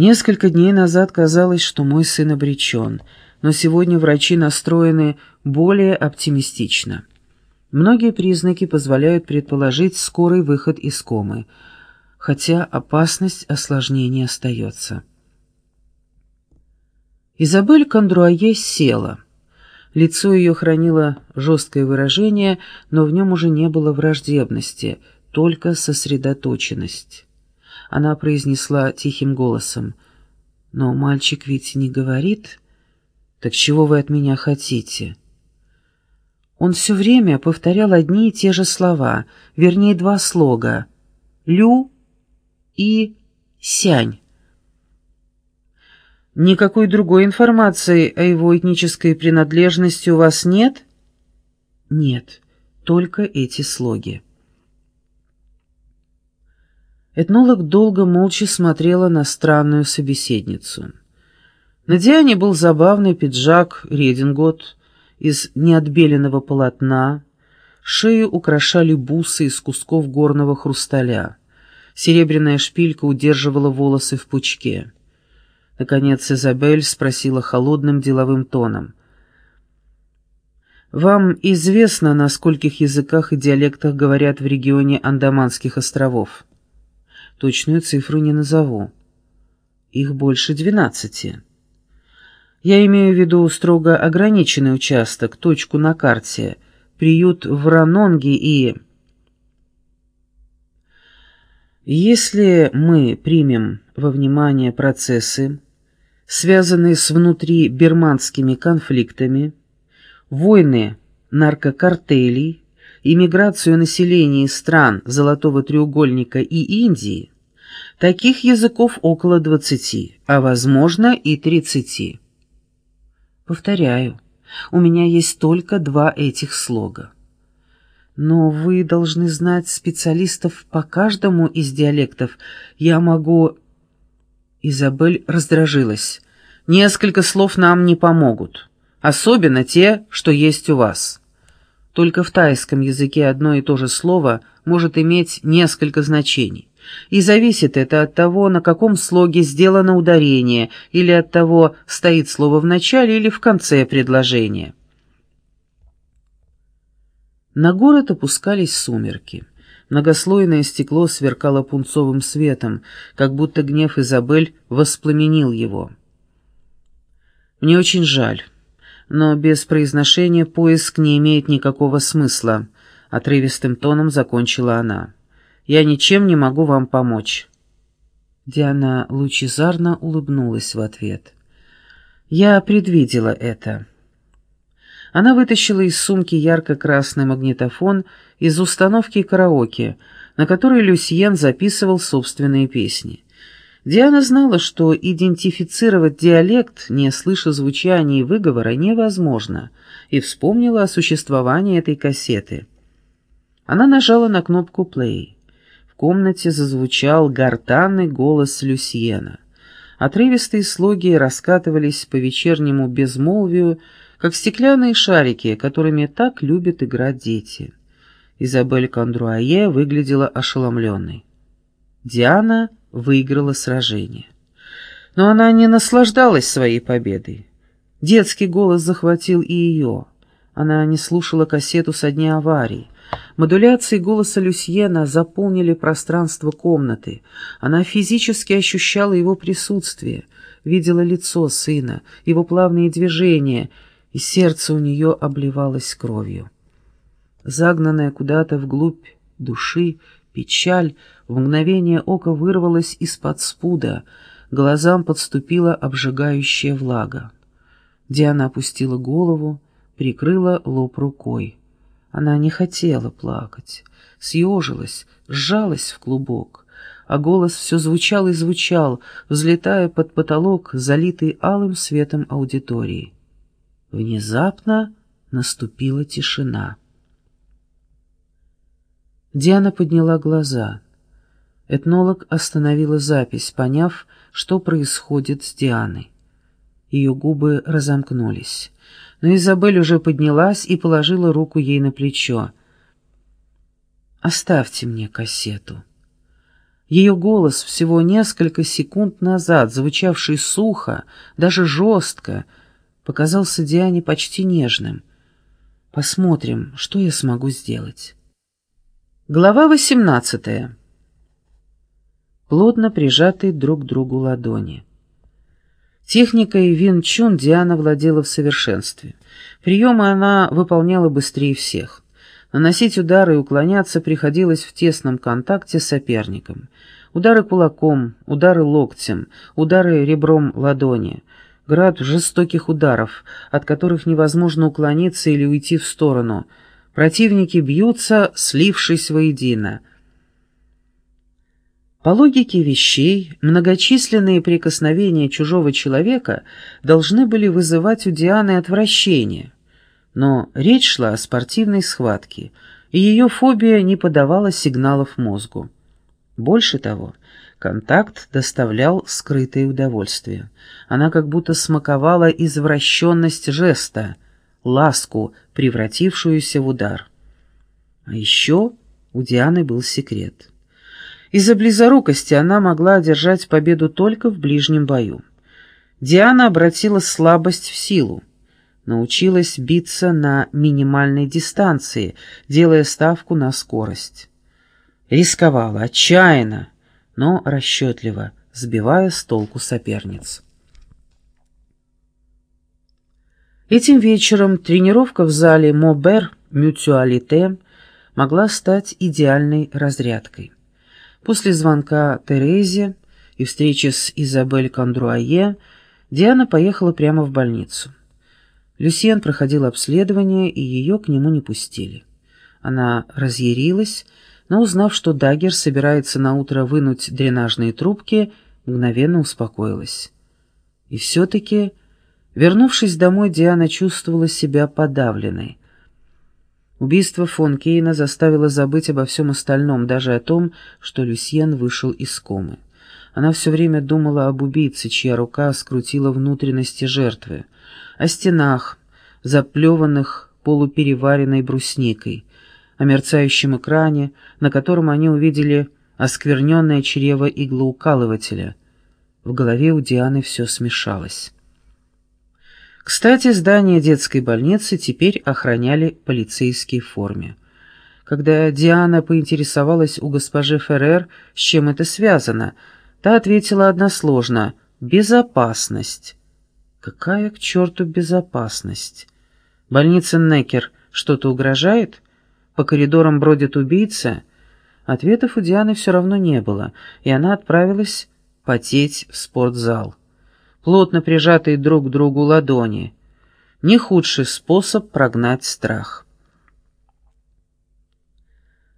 Несколько дней назад казалось, что мой сын обречен, но сегодня врачи настроены более оптимистично. Многие признаки позволяют предположить скорый выход из комы, хотя опасность осложнения остается. Изабель Кондруае села. Лицо ее хранило жесткое выражение, но в нем уже не было враждебности, только сосредоточенность. Она произнесла тихим голосом, «Но мальчик ведь не говорит. Так чего вы от меня хотите?» Он все время повторял одни и те же слова, вернее, два слога «лю» и «сянь». «Никакой другой информации о его этнической принадлежности у вас нет?» «Нет, только эти слоги». Этнолог долго молча смотрела на странную собеседницу. На Диане был забавный пиджак редингот из неотбеленного полотна, шею украшали бусы из кусков горного хрусталя. Серебряная шпилька удерживала волосы в пучке. Наконец Изабель спросила холодным деловым тоном. «Вам известно, на скольких языках и диалектах говорят в регионе Андаманских островов?» Точную цифру не назову. Их больше двенадцати. Я имею в виду строго ограниченный участок, точку на карте, приют в Ранонге и... Если мы примем во внимание процессы, связанные с внутрибирманскими конфликтами, войны наркокартелей, иммиграцию населения из стран Золотого треугольника и Индии, таких языков около двадцати, а возможно и тридцати. Повторяю, у меня есть только два этих слога. Но вы должны знать специалистов по каждому из диалектов. Я могу... Изабель раздражилась. Несколько слов нам не помогут, особенно те, что есть у вас. Только в тайском языке одно и то же слово может иметь несколько значений. И зависит это от того, на каком слоге сделано ударение, или от того, стоит слово в начале или в конце предложения. На город опускались сумерки. Многослойное стекло сверкало пунцовым светом, как будто гнев Изабель воспламенил его. «Мне очень жаль но без произношения поиск не имеет никакого смысла», — отрывистым тоном закончила она. «Я ничем не могу вам помочь». Диана лучезарно улыбнулась в ответ. «Я предвидела это». Она вытащила из сумки ярко-красный магнитофон из установки караоке, на которой Люсьен записывал собственные песни. Диана знала, что идентифицировать диалект, не слыша звучания и выговора, невозможно, и вспомнила о существовании этой кассеты. Она нажала на кнопку «плей». В комнате зазвучал гортанный голос Люсьена. Отрывистые слоги раскатывались по вечернему безмолвию, как стеклянные шарики, которыми так любят играть дети. Изабель Кондруае выглядела ошеломленной. Диана выиграла сражение. Но она не наслаждалась своей победой. Детский голос захватил и ее. Она не слушала кассету со дня аварии. Модуляции голоса Люсьена заполнили пространство комнаты. Она физически ощущала его присутствие, видела лицо сына, его плавные движения, и сердце у нее обливалось кровью. Загнанная куда-то вглубь души, Печаль в мгновение ока вырвалась из-под спуда, глазам подступила обжигающая влага. Диана опустила голову, прикрыла лоб рукой. Она не хотела плакать, съежилась, сжалась в клубок, а голос все звучал и звучал, взлетая под потолок, залитый алым светом аудитории. Внезапно наступила тишина. Диана подняла глаза. Этнолог остановила запись, поняв, что происходит с Дианой. Ее губы разомкнулись. Но Изабель уже поднялась и положила руку ей на плечо. «Оставьте мне кассету. Ее голос всего несколько секунд назад, звучавший сухо, даже жестко, показался Диане почти нежным. Посмотрим, что я смогу сделать. Глава восемнадцатая. Плотно прижатые друг к другу ладони. Техникой Вин Чун Диана владела в совершенстве. Приемы она выполняла быстрее всех. Наносить удары и уклоняться приходилось в тесном контакте с соперником. Удары кулаком, удары локтем, удары ребром ладони. Град жестоких ударов, от которых невозможно уклониться или уйти в сторону. Противники бьются, слившись воедино. По логике вещей, многочисленные прикосновения чужого человека должны были вызывать у Дианы отвращение – но речь шла о спортивной схватке, и ее фобия не подавала сигналов мозгу. Больше того, контакт доставлял скрытое удовольствие. Она как будто смаковала извращенность жеста, ласку, превратившуюся в удар. А еще у Дианы был секрет. Из-за близорукости она могла одержать победу только в ближнем бою. Диана обратила слабость в силу научилась биться на минимальной дистанции, делая ставку на скорость. Рисковала отчаянно, но расчетливо, сбивая с толку соперниц. Этим вечером тренировка в зале Мобер Мютуалите могла стать идеальной разрядкой. После звонка Терезе и встречи с Изабель Кондруае Диана поехала прямо в больницу. Люсьен проходил обследование, и ее к нему не пустили. Она разъярилась, но, узнав, что Даггер собирается наутро вынуть дренажные трубки, мгновенно успокоилась. И все-таки, вернувшись домой, Диана чувствовала себя подавленной. Убийство фон Кейна заставило забыть обо всем остальном, даже о том, что Люсьен вышел из комы. Она все время думала об убийце, чья рука скрутила внутренности жертвы — о стенах, заплеванных полупереваренной брусникой, о мерцающем экране, на котором они увидели оскверненное чрево иглоукалывателя. В голове у Дианы все смешалось. Кстати, здание детской больницы теперь охраняли полицейские в форме. Когда Диана поинтересовалась у госпожи Феррер, с чем это связано, та ответила односложно «безопасность». Какая к черту безопасность? Больница Некер что-то угрожает? По коридорам бродит убийца? Ответов у Дианы все равно не было, и она отправилась потеть в спортзал. Плотно прижатые друг к другу ладони. Не худший способ прогнать страх.